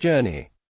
journey.